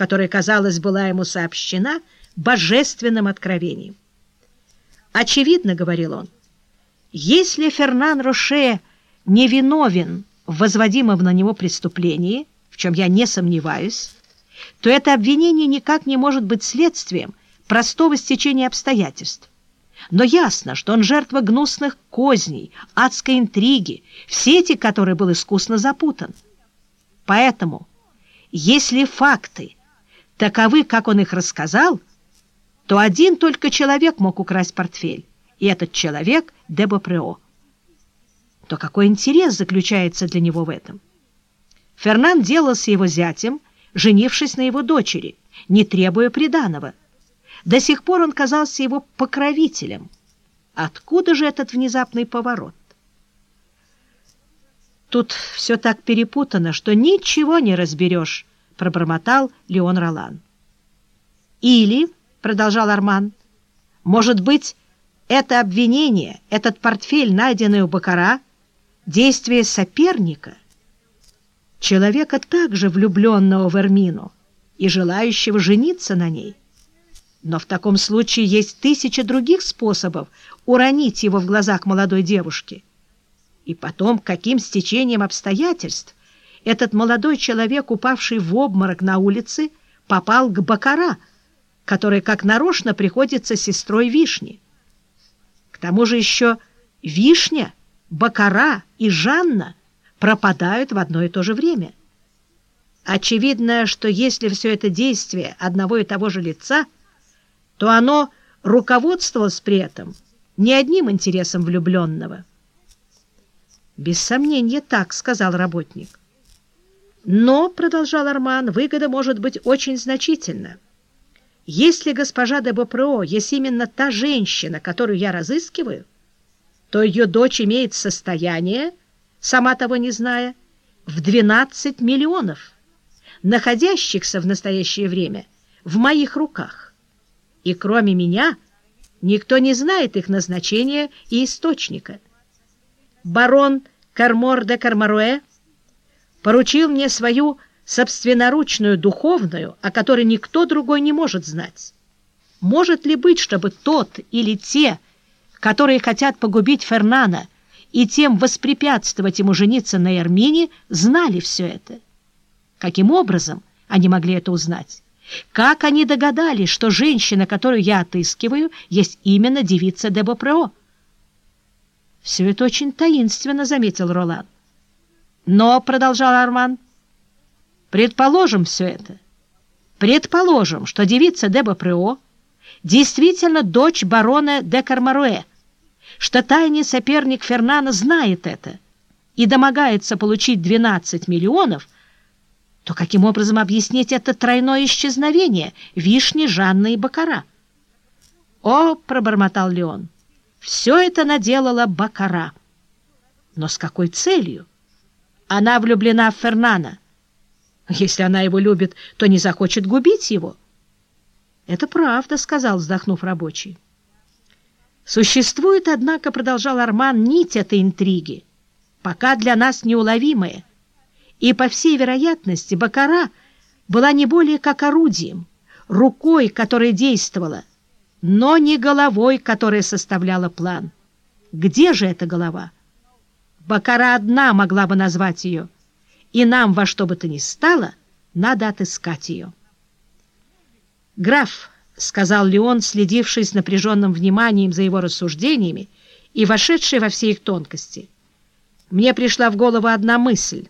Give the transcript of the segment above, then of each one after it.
которая, казалось, была ему сообщена божественным откровением. «Очевидно, — говорил он, — если Фернан Роше невиновен в возводимом на него преступлении, в чем я не сомневаюсь, то это обвинение никак не может быть следствием простого стечения обстоятельств. Но ясно, что он жертва гнусных козней, адской интриги, в сети которой был искусно запутан. Поэтому, если факты таковы, как он их рассказал, то один только человек мог украсть портфель, и этот человек — Дебопрео. То какой интерес заключается для него в этом? Фернан делался его зятем, женившись на его дочери, не требуя приданого. До сих пор он казался его покровителем. Откуда же этот внезапный поворот? Тут все так перепутано, что ничего не разберешь, — пробормотал Леон Ролан. Или, — продолжал Арман, — может быть, это обвинение, этот портфель, найденный у Бакара, действие соперника, человека также влюбленного в Эрмину и желающего жениться на ней. Но в таком случае есть тысяча других способов уронить его в глазах молодой девушки. И потом, каким стечением обстоятельств этот молодой человек, упавший в обморок на улице, попал к Бакара, который как нарочно приходится сестрой Вишни. К тому же еще Вишня, Бакара и Жанна пропадают в одно и то же время. Очевидно, что если все это действие одного и того же лица — то оно руководствовалось при этом не одним интересом влюбленного. «Без сомнения, так», — сказал работник. «Но, — продолжал Арман, — выгода может быть очень значительна. Если госпожа де Бопрео есть именно та женщина, которую я разыскиваю, то ее дочь имеет состояние, сама того не зная, в 12 миллионов, находящихся в настоящее время в моих руках и кроме меня никто не знает их назначения и источника. Барон Кармор де Кармаруэ поручил мне свою собственноручную духовную, о которой никто другой не может знать. Может ли быть, чтобы тот или те, которые хотят погубить Фернана и тем воспрепятствовать ему жениться на Эрмине, знали все это? Каким образом они могли это узнать? Как они догадались, что женщина, которую я отыскиваю, есть именно девица де Бопрео? Все это очень таинственно, — заметил Ролан. Но, — продолжал Арман, — предположим все это. Предположим, что девица де Бопрео действительно дочь барона де Кармаруэ, что тайный соперник Фернана знает это и домогается получить 12 миллионов — то каким образом объяснить это тройное исчезновение вишни, Жанны и Бакара? «О!» — пробормотал Леон. «Все это наделала Бакара. Но с какой целью? Она влюблена в Фернана. Если она его любит, то не захочет губить его». «Это правда», — сказал, вздохнув рабочий. «Существует, однако, — продолжал Арман, — нить этой интриги, пока для нас неуловимая» и, по всей вероятности, Бакара была не более как орудием, рукой, которая действовала, но не головой, которая составляла план. Где же эта голова? Бакара одна могла бы назвать ее, и нам во что бы то ни стало надо отыскать ее. «Граф», — сказал Леон, следивший с напряженным вниманием за его рассуждениями и вошедший во все их тонкости, — «мне пришла в голову одна мысль».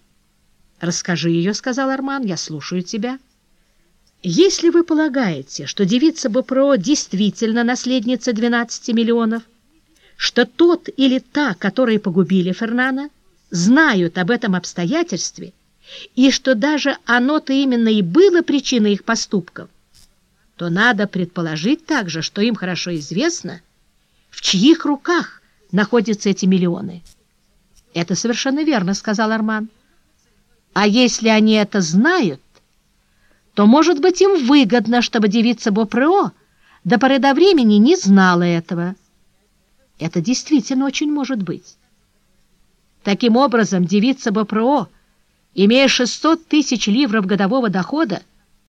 «Расскажи ее», — сказал Арман, — «я слушаю тебя». «Если вы полагаете, что девица Бопро действительно наследница 12 миллионов, что тот или та, которые погубили Фернана, знают об этом обстоятельстве, и что даже оно-то именно и было причиной их поступков, то надо предположить также, что им хорошо известно, в чьих руках находятся эти миллионы. «Это совершенно верно», — сказал Арман. А если они это знают, то, может быть, им выгодно, чтобы девица Бопрео до поры до времени не знала этого. Это действительно очень может быть. Таким образом, девица Бопрео, имея 600 тысяч ливров годового дохода,